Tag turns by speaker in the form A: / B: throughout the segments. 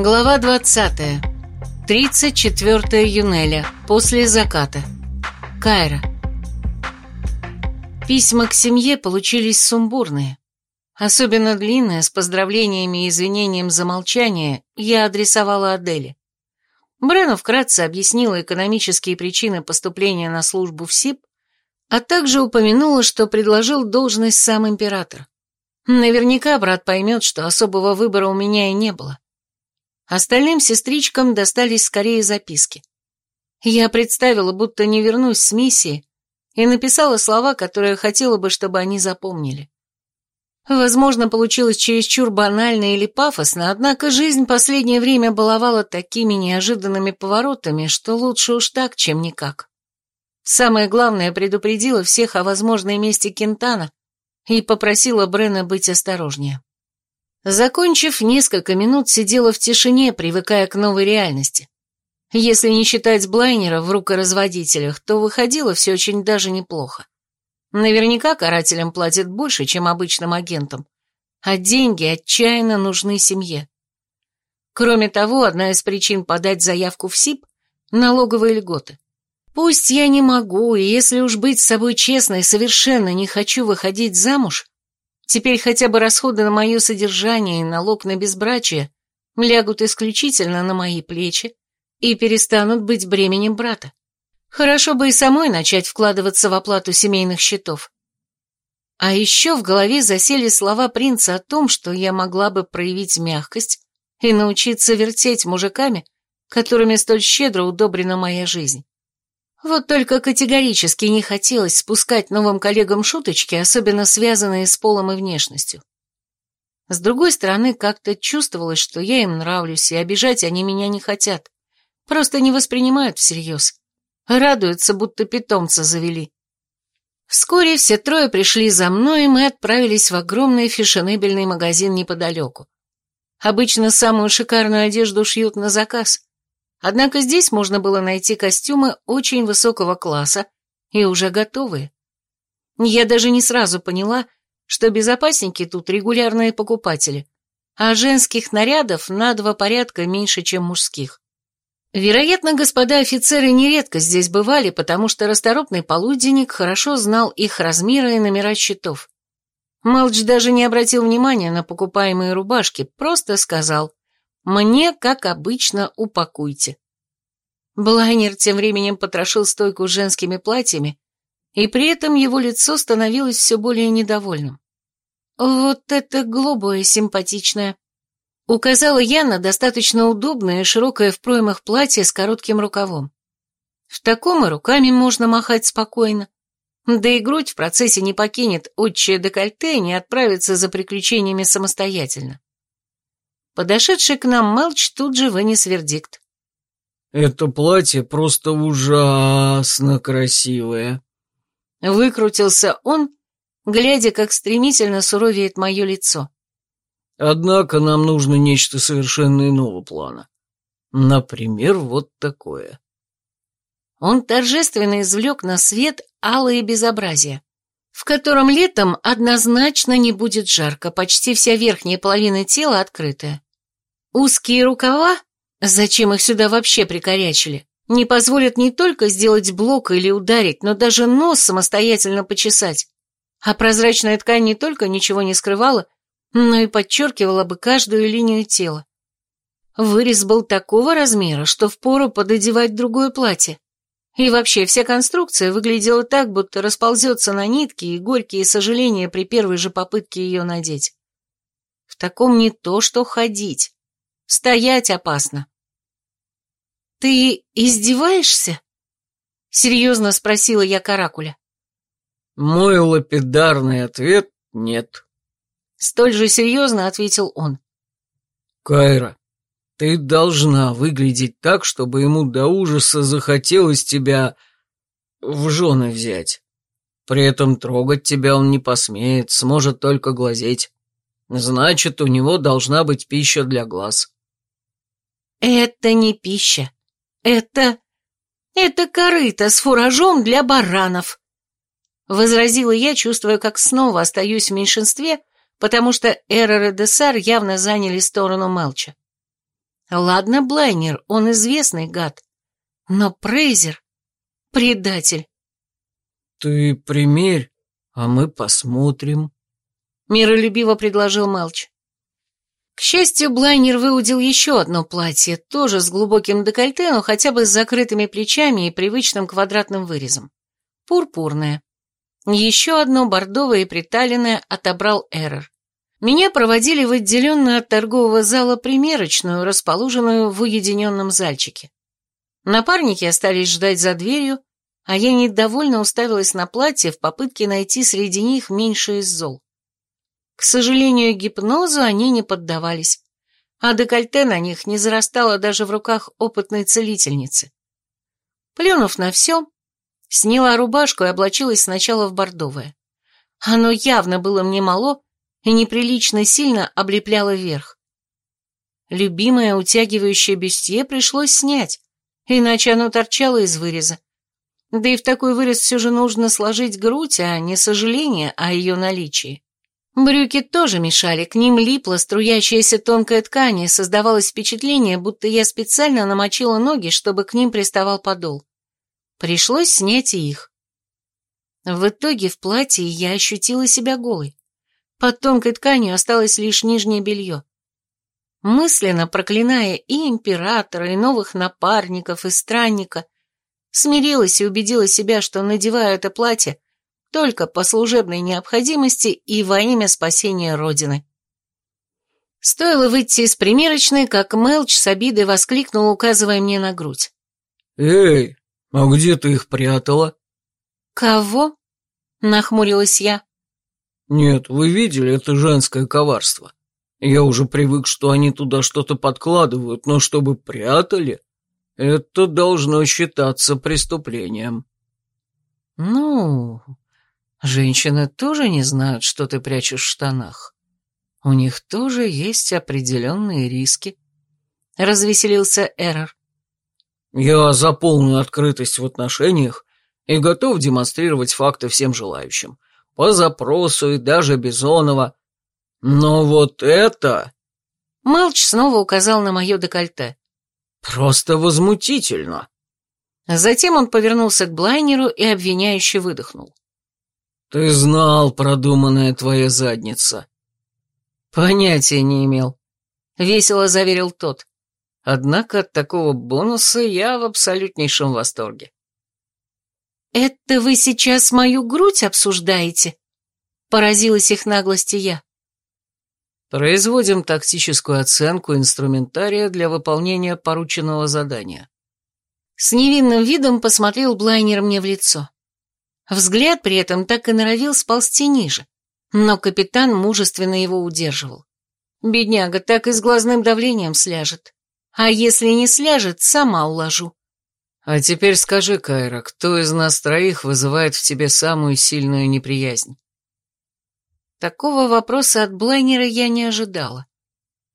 A: Глава 20. 34 Юнеля. После заката. Кайра. Письма к семье получились сумбурные. Особенно длинное, с поздравлениями и извинением за молчание, я адресовала Аделе. Брену вкратце объяснила экономические причины поступления на службу в СИП, а также упомянула, что предложил должность сам император. Наверняка брат поймет, что особого выбора у меня и не было. Остальным сестричкам достались скорее записки. Я представила, будто не вернусь с миссии, и написала слова, которые хотела бы, чтобы они запомнили. Возможно, получилось чересчур банально или пафосно, однако жизнь последнее время баловала такими неожиданными поворотами, что лучше уж так, чем никак. Самое главное, предупредила всех о возможной месте Кентана и попросила Брена быть осторожнее. Закончив, несколько минут сидела в тишине, привыкая к новой реальности. Если не считать блайнера в рукоразводителях, то выходило все очень даже неплохо. Наверняка карателям платят больше, чем обычным агентам, а деньги отчаянно нужны семье. Кроме того, одна из причин подать заявку в СИП – налоговые льготы. Пусть я не могу, и если уж быть с собой честной, совершенно не хочу выходить замуж, теперь хотя бы расходы на мое содержание и налог на безбрачие лягут исключительно на мои плечи и перестанут быть бременем брата. Хорошо бы и самой начать вкладываться в оплату семейных счетов. А еще в голове засели слова принца о том, что я могла бы проявить мягкость и научиться вертеть мужиками, которыми столь щедро удобрена моя жизнь. Вот только категорически не хотелось спускать новым коллегам шуточки, особенно связанные с полом и внешностью. С другой стороны, как-то чувствовалось, что я им нравлюсь, и обижать они меня не хотят, просто не воспринимают всерьез. Радуются, будто питомца завели. Вскоре все трое пришли за мной, и мы отправились в огромный фешенебельный магазин неподалеку. Обычно самую шикарную одежду шьют на заказ. Однако здесь можно было найти костюмы очень высокого класса и уже готовые. Я даже не сразу поняла, что безопасники тут регулярные покупатели, а женских нарядов на два порядка меньше, чем мужских. Вероятно, господа офицеры нередко здесь бывали, потому что расторопный полуденник хорошо знал их размеры и номера счетов. Малч даже не обратил внимания на покупаемые рубашки, просто сказал «Мне, как обычно, упакуйте». Блайнер тем временем потрошил стойку с женскими платьями, и при этом его лицо становилось все более недовольным. «Вот это голубое симпатичное», Указала я на достаточно удобное широкое в проймах платье с коротким рукавом. В таком и руками можно махать спокойно. Да и грудь в процессе не покинет отчие декольте и не отправится за приключениями самостоятельно. Подошедший к нам Мелч тут же вынес вердикт.
B: «Это платье просто ужасно красивое».
A: Выкрутился он, глядя, как стремительно суровеет мое лицо.
B: Однако нам нужно нечто совершенно иного плана. Например, вот такое.
A: Он торжественно извлек на свет алые безобразия, в котором летом однозначно не будет жарко, почти вся верхняя половина тела открытая. Узкие рукава, зачем их сюда вообще прикорячили, не позволят не только сделать блок или ударить, но даже нос самостоятельно почесать. А прозрачная ткань не только ничего не скрывала, но и подчеркивала бы каждую линию тела. Вырез был такого размера, что впору пододевать другое платье. И вообще вся конструкция выглядела так, будто расползется на нитки и горькие сожаления при первой же попытке ее надеть. В таком не то что ходить. Стоять опасно. «Ты издеваешься?» — серьезно спросила я Каракуля.
B: Мой лапидарный ответ — нет.
A: Столь же серьезно ответил он.
B: «Кайра, ты должна выглядеть так, чтобы ему до ужаса захотелось тебя в жены взять. При этом трогать тебя он не посмеет, сможет только глазеть. Значит, у него должна быть пища для глаз».
A: «Это не пища. Это... это корыто с фуражом для баранов», — возразила я, чувствуя, как снова остаюсь в меньшинстве, потому что Эрор и Десар явно заняли сторону Мелча. Ладно, Блайнер, он известный гад. Но Прейзер — предатель.
B: «Ты примерь, а мы посмотрим», —
A: миролюбиво предложил Мелч. К счастью, Блайнер выудил еще одно платье, тоже с глубоким декольте, но хотя бы с закрытыми плечами и привычным квадратным вырезом. Пурпурное. Еще одно бордовое и приталенное отобрал Эррор. Меня проводили в отделенную от торгового зала примерочную, расположенную в уединенном зальчике. Напарники остались ждать за дверью, а я недовольно уставилась на платье в попытке найти среди них меньше из зол. К сожалению, гипнозу они не поддавались, а декольте на них не зарастало даже в руках опытной целительницы. Плюнув на все, сняла рубашку и облачилась сначала в бордовое. Оно явно было мне мало и неприлично сильно облепляло верх. Любимое утягивающее бюстье пришлось снять, иначе оно торчало из выреза. Да и в такой вырез все же нужно сложить грудь, а не сожаление о ее наличии. Брюки тоже мешали, к ним липла струящаяся тонкая ткань, и создавалось впечатление, будто я специально намочила ноги, чтобы к ним приставал подол. Пришлось снять и их. В итоге в платье я ощутила себя голой. Под тонкой тканью осталось лишь нижнее белье. Мысленно проклиная и императора, и новых напарников, и странника, смирилась и убедила себя, что надеваю это платье только по служебной необходимости и во имя спасения Родины. Стоило выйти из примерочной, как Мелч с обидой воскликнул, указывая мне на грудь.
B: «Эй, а где ты их прятала?»
A: «Кого?» — нахмурилась я.
B: «Нет, вы видели, это женское коварство. Я уже привык, что они туда что-то подкладывают, но чтобы прятали, это должно считаться преступлением».
A: «Ну, Женщины тоже не знают, что ты прячешь в штанах. У них тоже есть определенные риски. Развеселился Эррор.
B: Я за полную открытость в отношениях и готов демонстрировать факты всем желающим. По запросу и даже Бизонова. Но вот это...
A: Мелч снова указал на мое декольте.
B: Просто возмутительно.
A: Затем он повернулся к Блайнеру и обвиняюще выдохнул.
B: «Ты знал, продуманная твоя задница».
A: «Понятия не имел», — весело заверил тот. Однако от такого бонуса я в абсолютнейшем восторге. «Это вы сейчас мою грудь обсуждаете?» Поразилась их наглости я.
B: Производим тактическую оценку инструментария для выполнения порученного задания.
A: С невинным видом посмотрел Блайнер мне в лицо. Взгляд при этом так и норовил сползти ниже, но капитан мужественно его удерживал. Бедняга так и с глазным давлением сляжет. А если не сляжет, сама уложу.
B: А теперь скажи, Кайра, кто из нас троих вызывает в тебе самую сильную неприязнь?
A: Такого вопроса от Блайнера я не ожидала.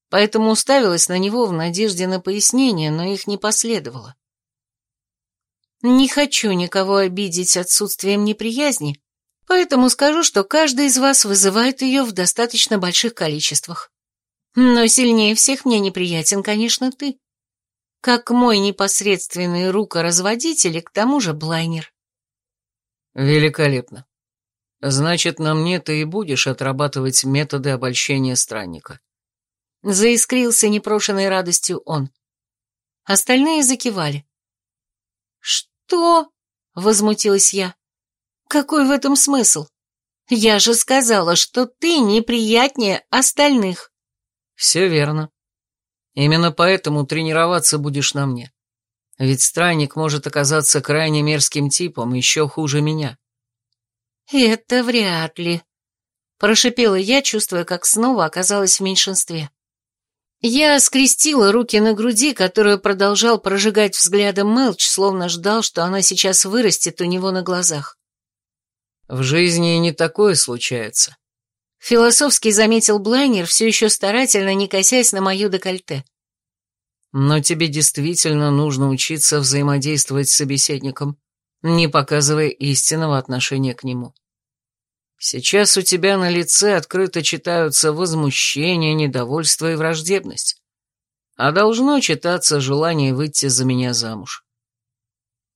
A: Поэтому уставилась на него в надежде на пояснение, но их не последовало. Не хочу никого обидеть отсутствием неприязни, поэтому скажу, что каждый из вас вызывает ее в достаточно больших количествах. Но сильнее всех мне неприятен, конечно, ты. Как мой непосредственный рукоразводитель и к тому же блайнер.
B: Великолепно. Значит, на мне ты и будешь отрабатывать методы обольщения странника.
A: Заискрился непрошенной радостью он. Остальные закивали. «Что?» — возмутилась я. «Какой в этом смысл? Я же сказала, что ты неприятнее остальных».
B: «Все верно. Именно поэтому тренироваться будешь на мне. Ведь странник может оказаться крайне мерзким типом, еще хуже меня».
A: «Это вряд ли», — прошипела я, чувствуя, как снова оказалась в меньшинстве. Я скрестила руки на груди, которую продолжал прожигать взглядом Мелч, словно ждал, что она сейчас вырастет у него на глазах.
B: «В жизни не такое случается», —
A: философски заметил Блайнер, все еще старательно не косясь на мою декольте.
B: «Но тебе действительно нужно учиться взаимодействовать с собеседником, не показывая истинного отношения к нему». Сейчас у тебя на лице открыто читаются возмущение, недовольство и враждебность. а должно читаться желание выйти за меня замуж.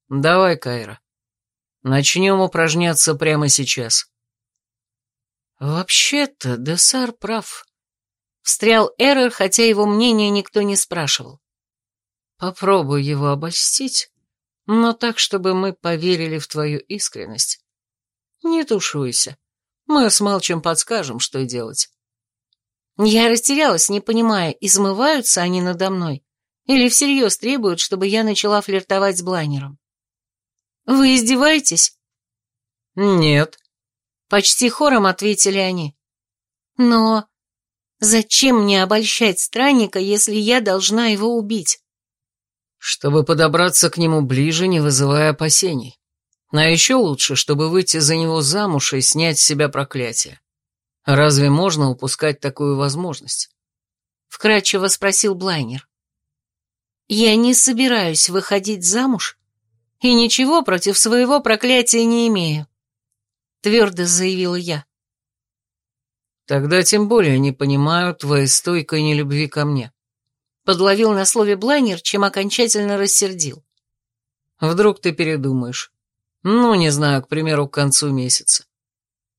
B: Давай, Кайра, начнем упражняться прямо сейчас.
A: Вообще-то Десар прав. Встрял Эрер, хотя его мнение никто не спрашивал. Попробуй его обольстить, но так, чтобы мы поверили в твою искренность. Не тушуйся. Мы с Малчем подскажем, что делать. Я растерялась, не понимая, измываются они надо мной или всерьез требуют, чтобы я начала флиртовать с блайнером. «Вы издеваетесь?»
B: «Нет», —
A: почти хором ответили они. «Но зачем мне обольщать странника, если я должна его убить?»
B: «Чтобы подобраться к нему ближе, не вызывая опасений. А еще лучше, чтобы выйти за него замуж и снять с себя проклятие. Разве можно упускать такую возможность?
A: Вкратчиво спросил Блайнер. Я не собираюсь выходить замуж и ничего против своего проклятия не имею, твердо заявила я.
B: Тогда тем более не понимаю твоей стойкой нелюбви ко мне.
A: Подловил на слове Блайнер, чем окончательно рассердил.
B: Вдруг ты передумаешь. Ну, не знаю, к примеру, к концу месяца.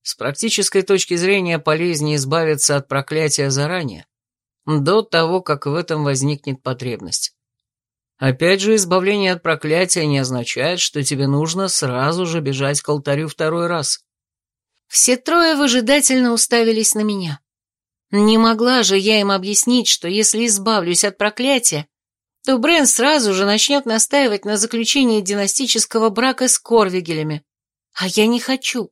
B: С практической точки зрения полезнее избавиться от проклятия заранее, до того, как в этом возникнет потребность. Опять же, избавление от проклятия не означает, что тебе нужно сразу же бежать к алтарю второй раз.
A: Все трое выжидательно уставились на меня. Не могла же я им объяснить, что если избавлюсь от проклятия, то Брэн сразу же начнет настаивать на заключении династического брака с Корвигелями. А я не хочу.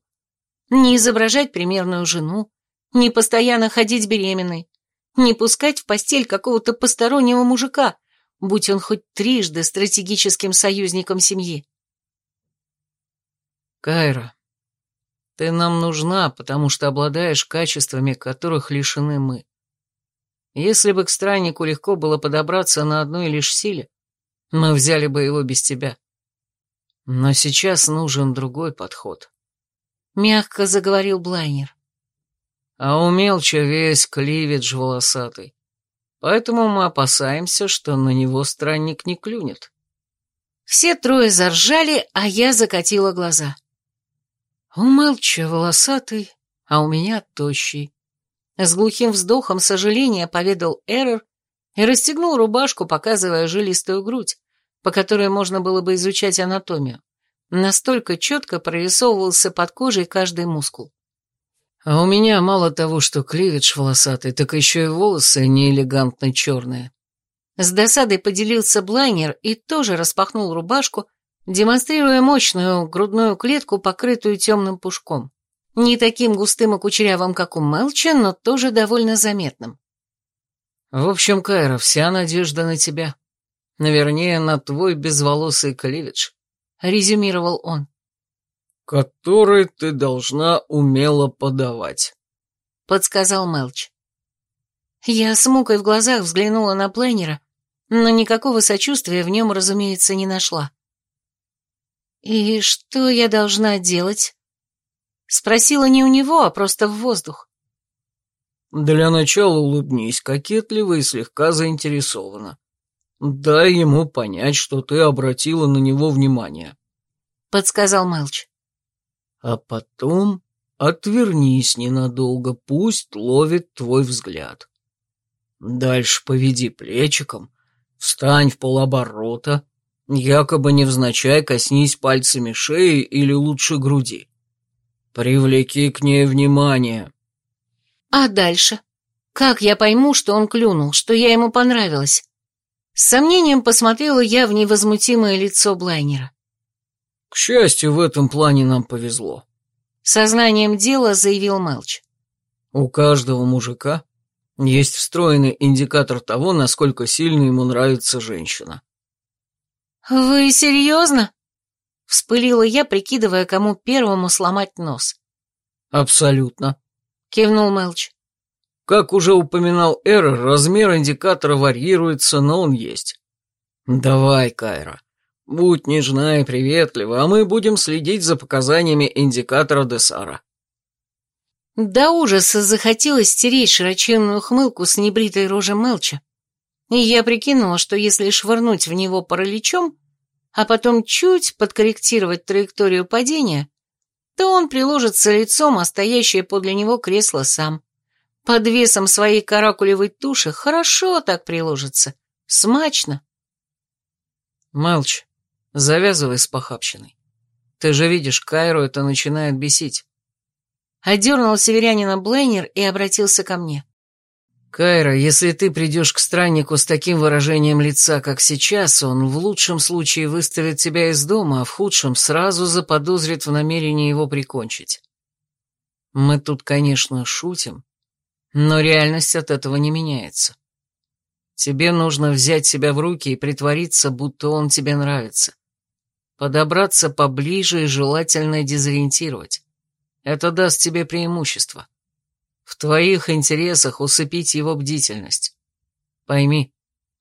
A: Не изображать примерную жену, не постоянно ходить беременной, не пускать в постель какого-то постороннего мужика, будь он хоть трижды стратегическим союзником семьи.
B: Кайра, ты нам нужна, потому что обладаешь качествами, которых лишены мы. Если бы к страннику легко было подобраться на одной лишь силе, мы взяли бы его без тебя. Но сейчас нужен другой подход
A: мягко заговорил Блайнер.
B: А у Мелча весь кливидж волосатый. Поэтому мы опасаемся, что на него странник не клюнет.
A: Все трое заржали, а я закатила глаза.
B: У Мелча волосатый, а у меня тощий.
A: С глухим вздохом сожаления поведал Эррор и расстегнул рубашку, показывая жилистую грудь, по которой можно было бы изучать анатомию. Настолько четко прорисовывался под кожей каждый мускул.
B: А у меня мало того, что кливидж волосатый, так еще и волосы неэлегантно черные.
A: С досадой поделился блайнер и тоже распахнул рубашку, демонстрируя мощную грудную клетку, покрытую темным пушком. Не таким густым и кучерявым, как у Мелча, но тоже довольно заметным.
B: В общем, Кайра, вся надежда на тебя. Навернее, на твой безволосый кливидж.
A: — резюмировал он.
B: «Который ты должна умело подавать», —
A: подсказал Мелч. Я с мукой в глазах взглянула на планера, но никакого сочувствия в нем, разумеется, не нашла. «И что я должна делать?» Спросила не у него, а просто в воздух.
B: «Для начала улыбнись, кокетливо и слегка заинтересованно. Дай ему понять, что ты обратила на него внимание.
A: Подсказал Мелч.
B: А потом отвернись ненадолго, пусть ловит твой взгляд. Дальше поведи плечиком, встань в полоборота, якобы невзначай коснись пальцами шеи или лучше груди. Привлеки к ней внимание.
A: А дальше? Как я пойму, что он клюнул, что я ему понравилась? С сомнением посмотрела я в невозмутимое лицо Блайнера.
B: «К счастью, в этом плане нам повезло», —
A: сознанием дела заявил Мелч.
B: «У каждого мужика есть встроенный индикатор того, насколько сильно ему нравится женщина».
A: «Вы серьезно?» — вспылила я, прикидывая, кому первому сломать нос.
B: «Абсолютно», —
A: кивнул Мелч.
B: Как уже упоминал Эр, размер индикатора варьируется, но он есть. Давай, Кайра, будь нежна и приветлива, а мы будем следить за показаниями индикатора Десара.
A: До ужаса захотелось стереть широченную хмылку с небритой рожи Мелча, И я прикинула, что если швырнуть в него параличом, а потом чуть подкорректировать траекторию падения, то он приложится лицом, а стоящее подле него кресло сам. Под весом своей каракулевой туши хорошо так приложится. Смачно.
B: Молчи, завязывай с похабщиной. Ты же видишь, Кайру это начинает бесить.
A: Одернул северянина Блейнер и обратился ко мне.
B: Кайра, если ты придешь к страннику с таким выражением лица, как сейчас, он в лучшем случае выставит тебя из дома, а в худшем сразу заподозрит в намерении его прикончить. Мы тут, конечно, шутим, но реальность от этого не меняется. Тебе нужно взять себя в руки и притвориться, будто он тебе нравится. Подобраться поближе и желательно дезориентировать. Это даст тебе преимущество. В твоих интересах усыпить его бдительность. Пойми,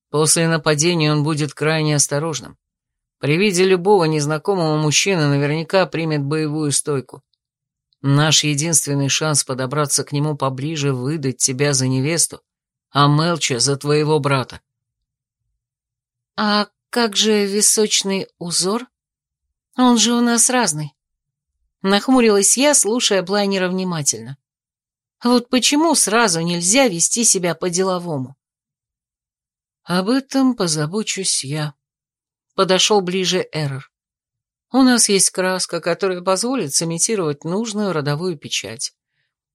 B: после нападения он будет крайне осторожным. При виде любого незнакомого мужчины наверняка примет боевую стойку. Наш единственный шанс подобраться к нему поближе — выдать тебя за невесту, а Мелча за твоего брата.
A: А как же височный узор? Он же у нас разный. Нахмурилась я, слушая Блайнера внимательно. Вот почему сразу нельзя вести себя по-деловому?
B: Об этом позабочусь я. Подошел ближе Эррор. У нас есть краска, которая позволит сымитировать нужную родовую печать.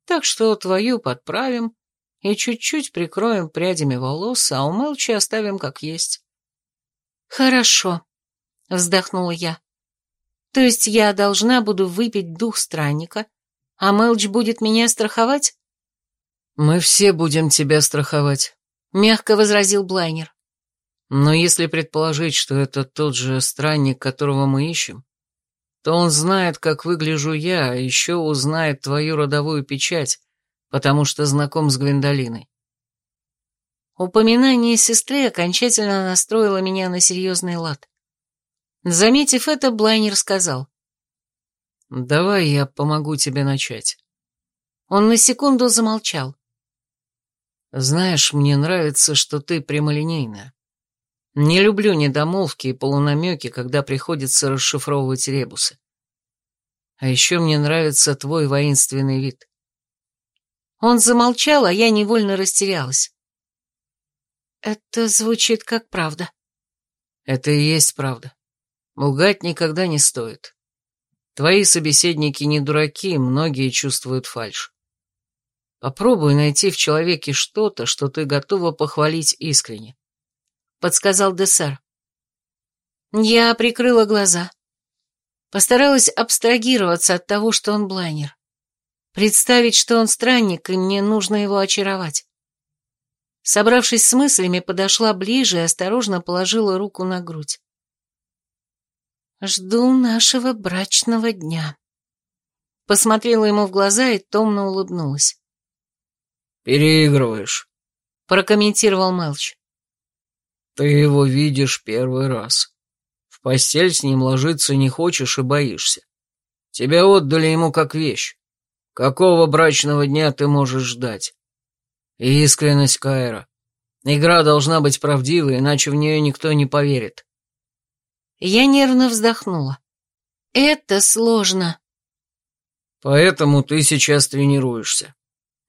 B: Так что твою подправим и чуть-чуть прикроем прядями волос, а у Мелчи оставим как есть.
A: Хорошо, вздохнула я. То есть я должна буду выпить дух странника, а Мелч будет меня страховать?
B: Мы все будем тебя страховать, мягко возразил Блайнер. Но если предположить, что это тот же странник, которого мы ищем, то он знает, как выгляжу я, а еще узнает твою родовую печать, потому что знаком с Гвиндолиной.
A: Упоминание сестры окончательно настроило меня на серьезный лад. Заметив это, Блайнер сказал.
B: «Давай я помогу тебе начать».
A: Он на секунду замолчал.
B: «Знаешь, мне нравится, что ты прямолинейная. Не люблю недомолвки и полунамеки, когда приходится расшифровывать ребусы. А еще мне нравится твой воинственный вид».
A: Он замолчал, а я невольно растерялась. «Это звучит как правда».
B: «Это и есть правда. Лгать никогда не стоит. Твои собеседники не дураки, многие чувствуют фальшь. Попробуй найти в человеке что-то, что ты готова похвалить искренне.
A: Подсказал Десер. Я прикрыла глаза. Постаралась абстрагироваться от того, что он блайнер. Представить, что он странник, и мне нужно его очаровать. Собравшись с мыслями, подошла ближе и осторожно положила руку на грудь. Жду нашего брачного дня. Посмотрела ему в глаза и томно улыбнулась.
B: «Переигрываешь», —
A: прокомментировал Мелч.
B: «Ты его видишь первый раз. В постель с ним ложиться не хочешь и боишься. Тебя отдали ему как вещь. Какого брачного дня ты можешь ждать? Искренность Кайра. Игра должна быть правдивой, иначе в нее никто не поверит.
A: Я нервно вздохнула. Это сложно.
B: Поэтому ты сейчас тренируешься.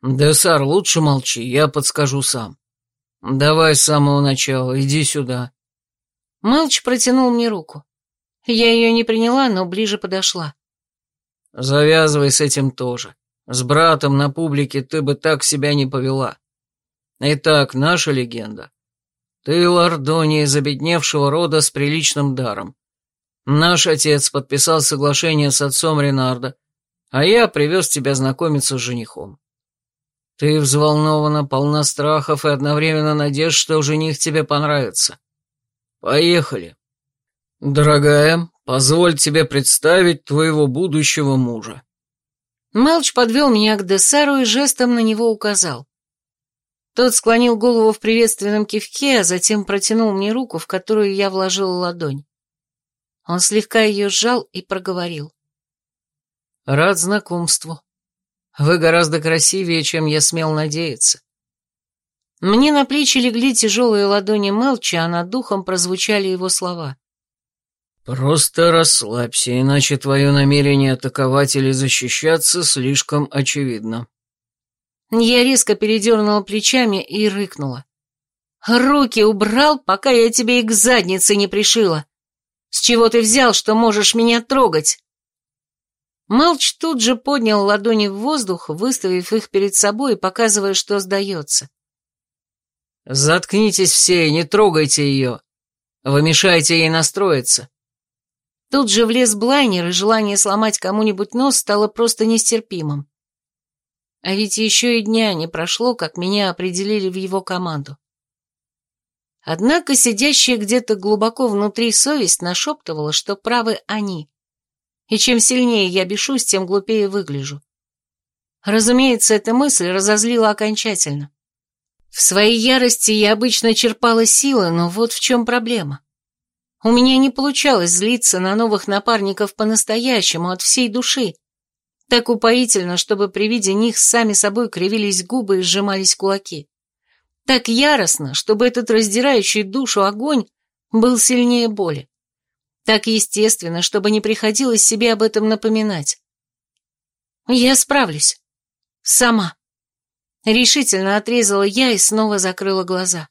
B: Десар, лучше молчи, я подскажу сам. Давай с самого начала, иди сюда.
A: Мелч протянул мне руку. Я ее не приняла, но ближе подошла.
B: Завязывай с этим тоже. С братом на публике ты бы так себя не повела. Итак, наша легенда. Ты Лордони из обедневшего рода с приличным даром. Наш отец подписал соглашение с отцом Ренарда, а я привез тебя знакомиться с женихом. Ты взволнована, полна страхов и одновременно надежд, что жених тебе понравится. Поехали. Дорогая, позволь тебе представить твоего будущего мужа.
A: Мелч подвел меня к Десару и жестом на него указал. Тот склонил голову в приветственном кивке, а затем протянул мне руку, в которую я вложила ладонь. Он слегка ее сжал и проговорил.
B: «Рад знакомству. Вы гораздо красивее, чем я смел надеяться».
A: Мне на плечи легли тяжелые ладони Мелча, а над духом прозвучали его слова.
B: «Просто расслабься, иначе твое намерение атаковать или защищаться слишком очевидно».
A: Я резко передернула плечами и рыкнула. «Руки убрал, пока я тебе и к заднице не пришила. С чего ты взял, что можешь меня трогать?» Мелч тут же поднял ладони в воздух, выставив их перед собой и показывая, что сдается.
B: «Заткнитесь все и не трогайте ее. Вы мешаете ей настроиться».
A: Тут же влез блайнер, и желание сломать кому-нибудь нос стало просто нестерпимым. А ведь еще и дня не прошло, как меня определили в его команду. Однако сидящая где-то глубоко внутри совесть нашептывала, что правы они. И чем сильнее я бешусь, тем глупее выгляжу. Разумеется, эта мысль разозлила окончательно. В своей ярости я обычно черпала силы, но вот в чем проблема. У меня не получалось злиться на новых напарников по-настоящему, от всей души. Так упоительно, чтобы при виде них сами собой кривились губы и сжимались кулаки. Так яростно, чтобы этот раздирающий душу огонь был сильнее боли. Так естественно, чтобы не приходилось себе об этом напоминать. Я справлюсь. Сама. Решительно отрезала я и снова закрыла глаза.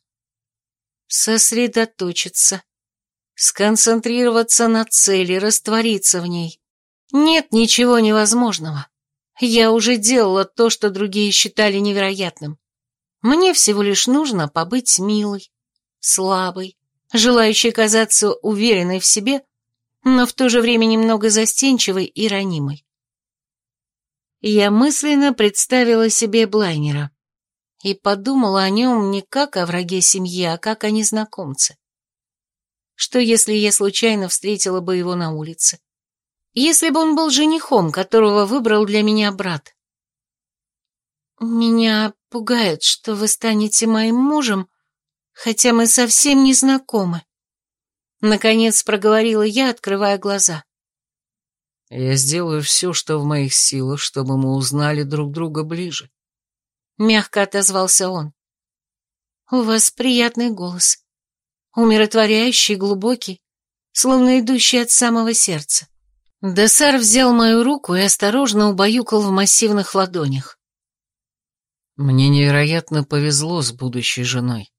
A: Сосредоточиться. Сконцентрироваться на цели, раствориться в ней. Нет ничего невозможного. Я уже делала то, что другие считали невероятным. Мне всего лишь нужно побыть милой, слабой, желающей казаться уверенной в себе, но в то же время немного застенчивой и ранимой. Я мысленно представила себе Блайнера и подумала о нем не как о враге семьи, а как о незнакомце. Что если я случайно встретила бы его на улице? Если бы он был женихом, которого выбрал для меня брат? Меня пугает, что вы станете моим мужем, хотя мы совсем не знакомы. Наконец проговорила я, открывая глаза.
B: Я сделаю все, что в моих силах, чтобы мы узнали друг друга ближе.
A: Мягко отозвался он. У вас приятный голос. Умиротворяющий, глубокий, словно идущий от самого сердца. Десар взял мою руку и осторожно убаюкал в массивных ладонях.
B: Мне невероятно повезло с будущей женой.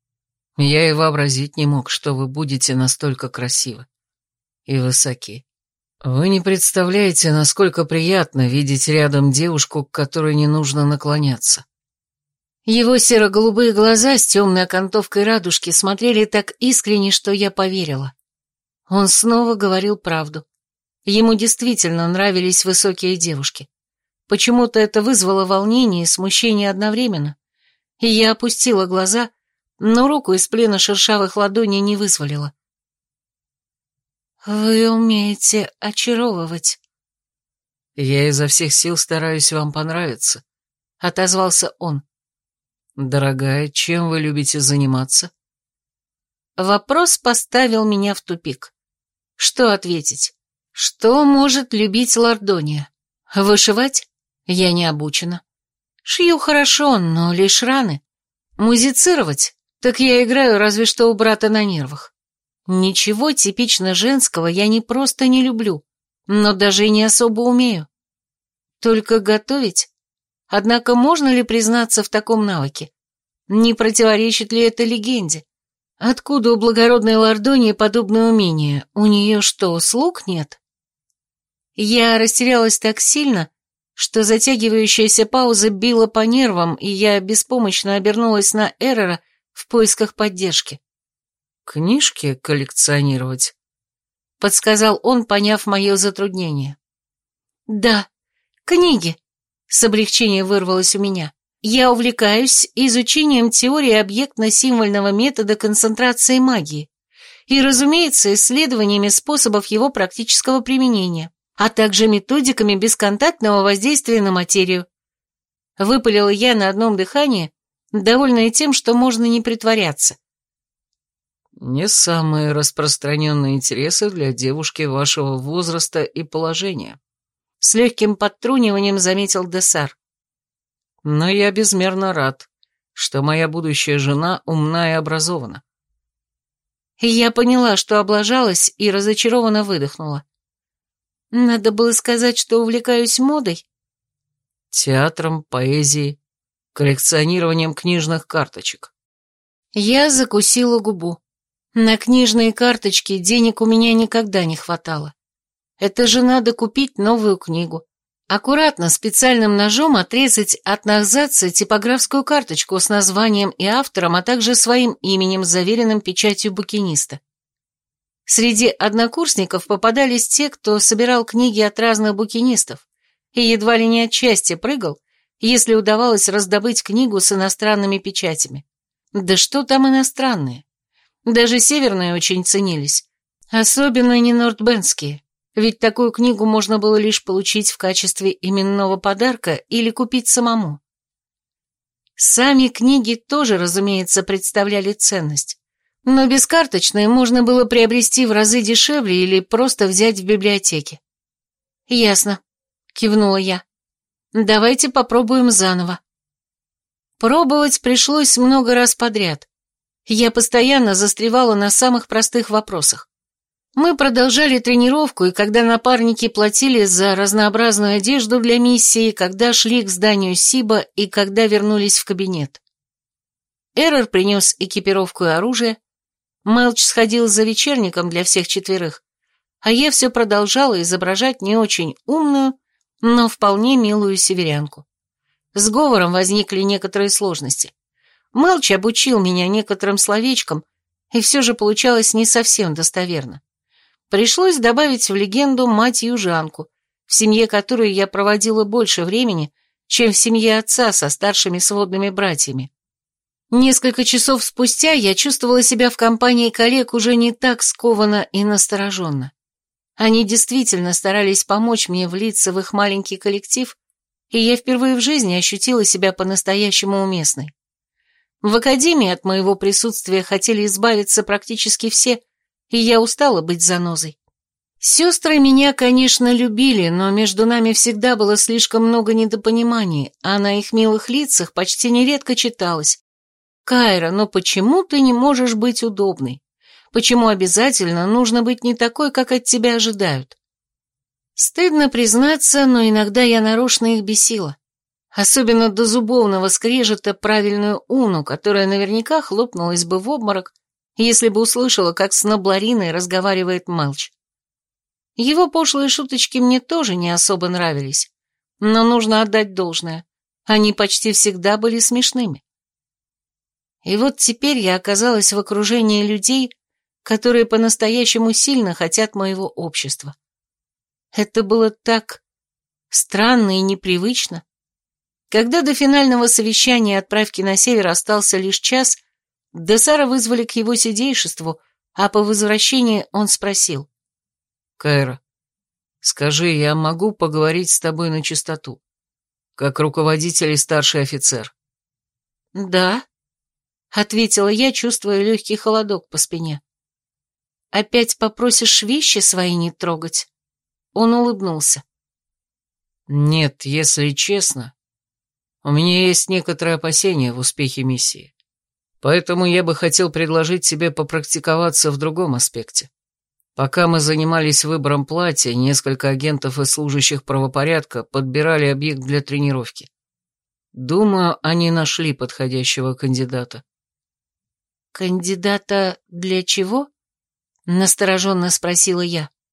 B: Я и вообразить не мог, что вы будете настолько красивы и высоки. Вы не представляете, насколько приятно видеть рядом девушку, к которой не нужно наклоняться.
A: Его серо-голубые глаза с темной окантовкой радужки смотрели так искренне, что я поверила. Он снова говорил правду. Ему действительно нравились высокие девушки. Почему-то это вызвало волнение и смущение одновременно, и я опустила глаза, но руку из плена шершавых ладоней не вызволила. «Вы умеете очаровывать».
B: «Я изо всех сил стараюсь вам понравиться», — отозвался он. «Дорогая, чем вы любите заниматься?»
A: Вопрос поставил меня в тупик. Что ответить? Что может любить Лордония? Вышивать? Я не обучена. Шью хорошо, но лишь раны. Музицировать? Так я играю разве что у брата на нервах. Ничего типично женского я не просто не люблю, но даже и не особо умею. Только готовить? Однако можно ли признаться в таком навыке? Не противоречит ли это легенде? Откуда у благородной Лордонии подобное умение? У нее что, слуг нет? Я растерялась так сильно, что затягивающаяся пауза била по нервам, и я беспомощно обернулась на Эррора в поисках поддержки.
B: «Книжки коллекционировать?»
A: — подсказал он, поняв мое затруднение. «Да, книги», — с облегчением вырвалось у меня. «Я увлекаюсь изучением теории объектно-символьного метода концентрации магии и, разумеется, исследованиями способов его практического применения, а также методиками бесконтактного воздействия на материю». Выпалила я на одном дыхании, довольная тем, что можно не притворяться.
B: Не самые распространенные интересы для девушки вашего возраста и положения.
A: С легким подтруниванием заметил Десар.
B: Но я безмерно рад, что моя будущая жена умна и образована.
A: Я поняла, что облажалась и разочарованно выдохнула. Надо было сказать, что увлекаюсь модой.
B: Театром, поэзией, коллекционированием книжных карточек.
A: Я закусила губу. На книжные карточки денег у меня никогда не хватало. Это же надо купить новую книгу. Аккуратно, специальным ножом отрезать от назадца типографскую карточку с названием и автором, а также своим именем, заверенным печатью букиниста. Среди однокурсников попадались те, кто собирал книги от разных букинистов, и едва ли не отчасти прыгал, если удавалось раздобыть книгу с иностранными печатями. Да что там иностранные? Даже северные очень ценились, особенно не нортбенские, ведь такую книгу можно было лишь получить в качестве именного подарка или купить самому. Сами книги тоже, разумеется, представляли ценность, но бескарточные можно было приобрести в разы дешевле или просто взять в библиотеке. «Ясно», — кивнула я. Давайте попробуем заново. Пробовать пришлось много раз подряд. Я постоянно застревала на самых простых вопросах. Мы продолжали тренировку, и когда напарники платили за разнообразную одежду для миссии, когда шли к зданию Сиба и когда вернулись в кабинет. Эррор принес экипировку и оружие, Мелч сходил за вечерником для всех четверых, а я все продолжала изображать не очень умную, но вполне милую северянку. С говором возникли некоторые сложности. Мелч обучил меня некоторым словечкам, и все же получалось не совсем достоверно. Пришлось добавить в легенду мать-южанку, в семье которой я проводила больше времени, чем в семье отца со старшими сводными братьями. Несколько часов спустя я чувствовала себя в компании коллег уже не так скованно и настороженно. Они действительно старались помочь мне влиться в их маленький коллектив, и я впервые в жизни ощутила себя по-настоящему уместной. В академии от моего присутствия хотели избавиться практически все, и я устала быть занозой. Сестры меня, конечно, любили, но между нами всегда было слишком много недопониманий, а на их милых лицах почти нередко читалось. «Кайра, но почему ты не можешь быть удобной? Почему обязательно нужно быть не такой, как от тебя ожидают? Стыдно признаться, но иногда я нарочно их бесила. Особенно до зубовного скрежета правильную уну, которая наверняка хлопнулась бы в обморок, если бы услышала, как с Наблариной разговаривает Мелч. Его пошлые шуточки мне тоже не особо нравились, но нужно отдать должное. Они почти всегда были смешными. И вот теперь я оказалась в окружении людей, которые по-настоящему сильно хотят моего общества. Это было так странно и непривычно. Когда до финального совещания отправки на север остался лишь час, Десара вызвали к его сидейшеству, а по возвращении он спросил.
B: «Кайра, скажи, я могу поговорить с тобой на чистоту, как руководитель и старший офицер?»
A: «Да», — ответила я, чувствуя легкий холодок по спине. Опять попросишь вещи свои не трогать?» Он улыбнулся.
B: «Нет, если честно, у меня есть некоторые опасения в успехе миссии. Поэтому я бы хотел предложить тебе попрактиковаться в другом аспекте. Пока мы занимались выбором платья, несколько агентов и служащих правопорядка подбирали объект для тренировки. Думаю, они нашли подходящего кандидата.
A: «Кандидата для чего?» Настороженно спросила я.